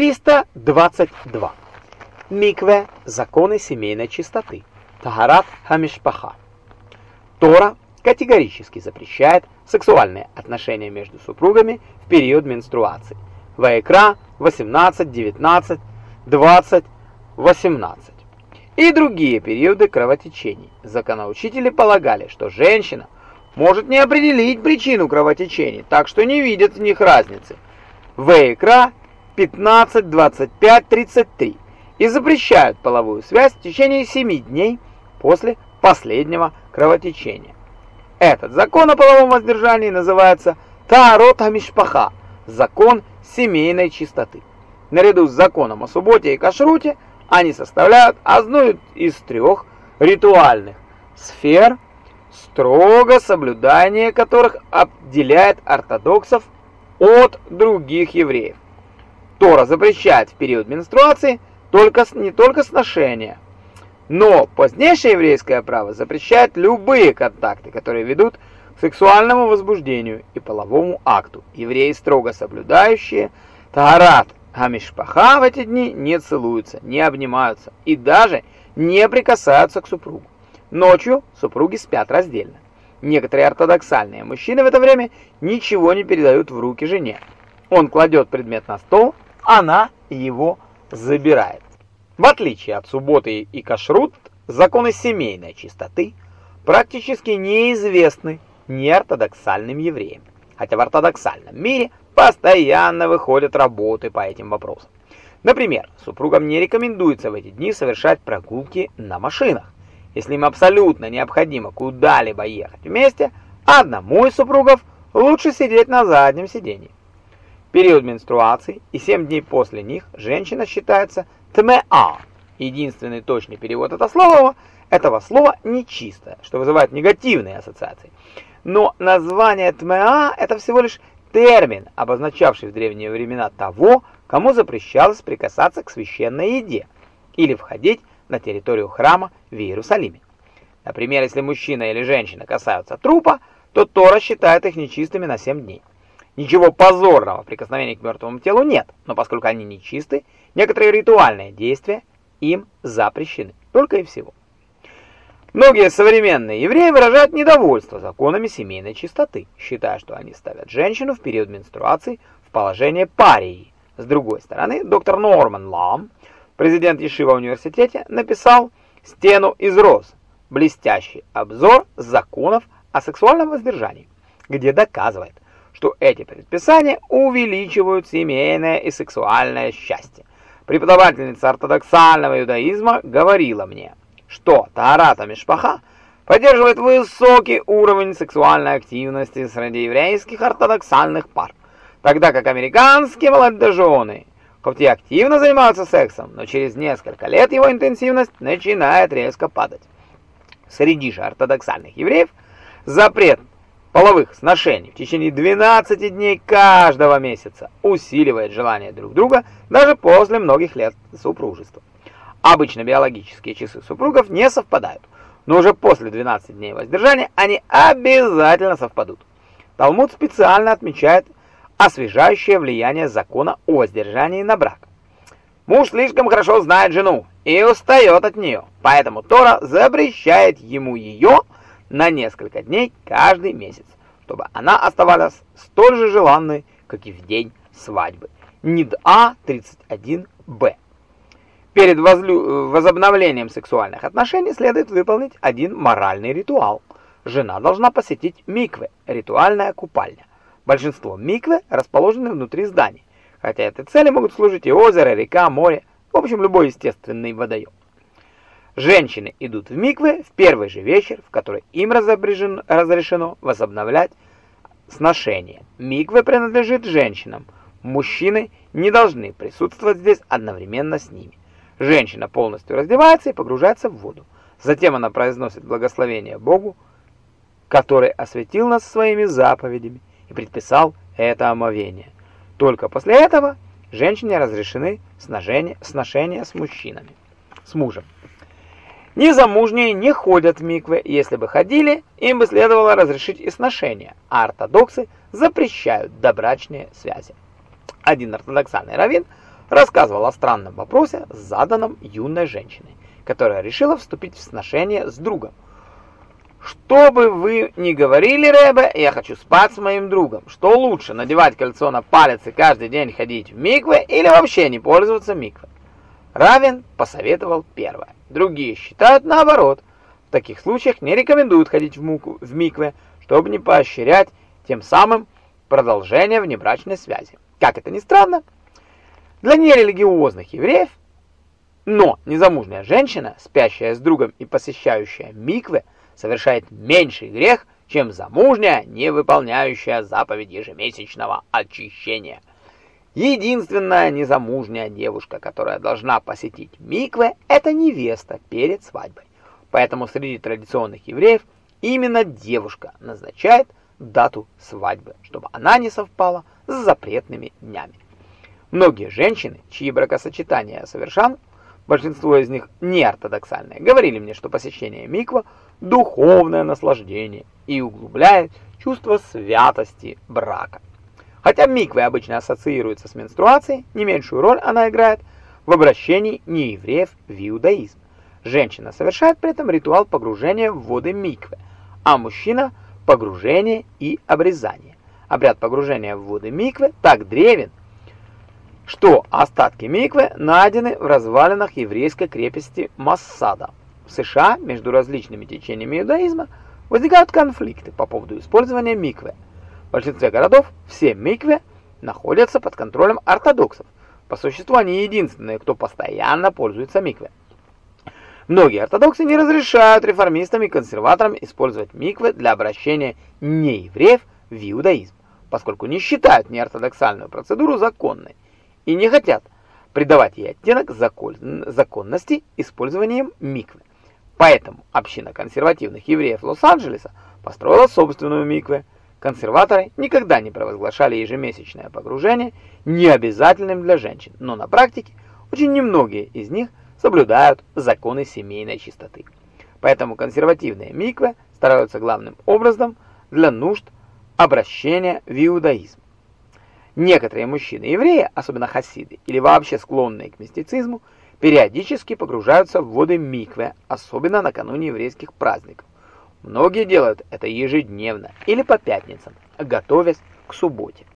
322. Микве – законы семейной чистоты. Тагарат Хамишпаха. Тора категорически запрещает сексуальные отношения между супругами в период менструации. Ваекра 18, 19, 20, 18. И другие периоды кровотечений. Законоучители полагали, что женщина может не определить причину кровотечений, так что не видят в них разницы. Ваекра 15, 25, 33 и запрещают половую связь в течение 7 дней после последнего кровотечения. Этот закон о половом воздержании называется Таарот Амишпаха – закон семейной чистоты. Наряду с законом о субботе и кашруте они составляют одну из трех ритуальных сфер, строго соблюдание которых отделяет ортодоксов от других евреев. Тора запрещает в период менструации только не только сношения, но позднейшее еврейское право запрещает любые контакты, которые ведут к сексуальному возбуждению и половому акту. Евреи, строго соблюдающие Таарат Хамишпаха в эти дни не целуются, не обнимаются и даже не прикасаются к супругу. Ночью супруги спят раздельно. Некоторые ортодоксальные мужчины в это время ничего не передают в руки жене. Он кладет предмет на стол, она его забирает. В отличие от субботы и кашрут, законы семейной чистоты практически неизвестны неортодоксальным евреям, хотя в ортодоксальном мире постоянно выходят работы по этим вопросам. Например, супругам не рекомендуется в эти дни совершать прогулки на машинах. Если им абсолютно необходимо куда-либо ехать вместе, одному из супругов лучше сидеть на заднем сиденье период менструации и 7 дней после них женщина считается тмеа. Единственный точный перевод этого слова, этого слова нечистое, что вызывает негативные ассоциации. Но название тмеа это всего лишь термин, обозначавший в древние времена того, кому запрещалось прикасаться к священной еде или входить на территорию храма в Иерусалиме. Например, если мужчина или женщина касаются трупа, то Тора считает их нечистыми на 7 дней. Ничего позорного в прикосновении к мертвому телу нет, но поскольку они нечисты, некоторые ритуальные действия им запрещены. Только и всего. Многие современные евреи выражают недовольство законами семейной чистоты, считая, что они ставят женщину в период менструации в положение парии. С другой стороны, доктор Норман Лам, президент Ешива университета, написал «Стену из роз. Блестящий обзор законов о сексуальном воздержании», где доказывает, что эти предписания увеличивают семейное и сексуальное счастье. Преподавательница ортодоксального иудаизма говорила мне, что Таарата Мишпаха поддерживает высокий уровень сексуальной активности среди еврейских ортодоксальных пар, тогда как американские молодожены хоть и активно занимаются сексом, но через несколько лет его интенсивность начинает резко падать. Среди же ортодоксальных евреев запрет половых сношений в течение 12 дней каждого месяца усиливает желание друг друга даже после многих лет супружества. Обычно биологические часы супругов не совпадают, но уже после 12 дней воздержания они обязательно совпадут. Талмуд специально отмечает освежающее влияние закона о воздержании на брак. Муж слишком хорошо знает жену и устает от нее, поэтому Тора запрещает ему ее на несколько дней каждый месяц, чтобы она оставалась столь же желанной, как и в день свадьбы. НИДА 31Б. Перед возлю... возобновлением сексуальных отношений следует выполнить один моральный ритуал. Жена должна посетить микве, ритуальная купальня. Большинство микве расположены внутри зданий, хотя этой цели могут служить и озеро, река, море, в общем, любой естественный водоем. Женщины идут в миквы в первый же вечер, в который им разрешено возобновлять сношение. Миквы принадлежит женщинам. Мужчины не должны присутствовать здесь одновременно с ними. Женщина полностью раздевается и погружается в воду. Затем она произносит благословение Богу, который осветил нас своими заповедями и предписал это омовение. Только после этого женщине разрешены сношения, сношения с мужчинами, с мужем. Незамужние не ходят в миквы, если бы ходили, им бы следовало разрешить и сношения, а ортодоксы запрещают добрачные связи. Один ортодоксальный раввин рассказывал о странном вопросе, заданном юной женщиной, которая решила вступить в сношение с другом. «Что бы вы ни говорили, Рэбе, я хочу спать с моим другом. Что лучше, надевать кольцо на палец и каждый день ходить в микве или вообще не пользоваться микве?» Равен посоветовал первое. Другие считают наоборот. В таких случаях не рекомендуют ходить в, муку, в микве, чтобы не поощрять тем самым продолжение внебрачной связи. Как это ни странно, для нерелигиозных евреев, но незамужняя женщина, спящая с другом и посещающая микве, совершает меньший грех, чем замужняя, не выполняющая заповедь ежемесячного очищения. Единственная незамужняя девушка, которая должна посетить микве, это невеста перед свадьбой. Поэтому среди традиционных евреев именно девушка назначает дату свадьбы, чтобы она не совпала с запретными днями. Многие женщины, чьи бракосочетания совершан, большинство из них не ортодоксальные, говорили мне, что посещение миква – духовное наслаждение и углубляет чувство святости брака. Хотя миквы обычно ассоциируются с менструацией, не меньшую роль она играет в обращении неевреев в иудаизм. Женщина совершает при этом ритуал погружения в воды миквы, а мужчина – погружение и обрезание. Обряд погружения в воды миквы так древен, что остатки миквы найдены в развалинах еврейской крепости Массада. В США между различными течениями иудаизма возникают конфликты по поводу использования миквы – в большинстве городов все микве находятся под контролем ортодоксов. По существу они единственные, кто постоянно пользуется микве. Многие ортодоксы не разрешают реформистам и консерваторам использовать миквы для обращения неевреев в иудаизм, поскольку не считают неортодоксальную процедуру законной и не хотят придавать ей оттенок законности использованием миквы. Поэтому община консервативных евреев Лос-Анджелеса построила собственную микве – Консерваторы никогда не провозглашали ежемесячное погружение необязательным для женщин, но на практике очень немногие из них соблюдают законы семейной чистоты. Поэтому консервативные миквы стараются главным образом для нужд обращения в иудаизм. Некоторые мужчины-евреи, особенно хасиды или вообще склонные к мистицизму, периодически погружаются в воды миквы, особенно накануне еврейских праздников. Многие делают это ежедневно или по пятницам, готовясь к субботе.